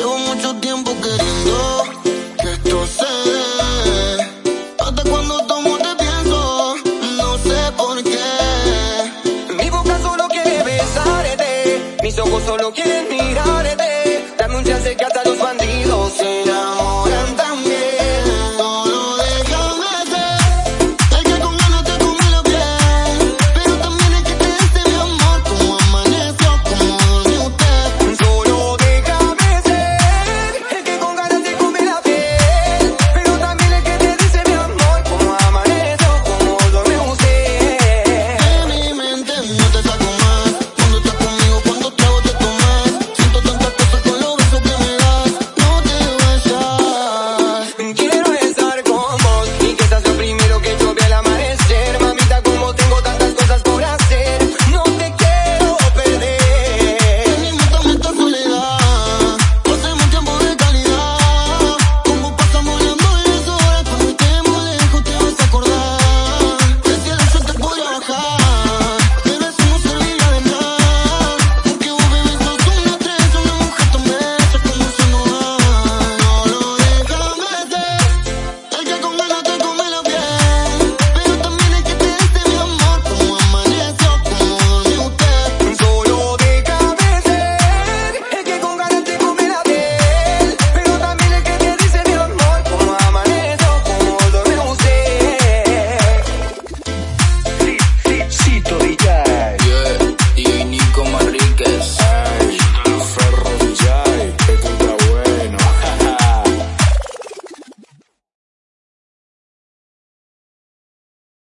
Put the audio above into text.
Llevo mucho tiempo queriendo que esto se dé. Hasta cuando tomo te pienso, no sé por qué. Mi boca solo quiere besarte, mis ojos solo quieren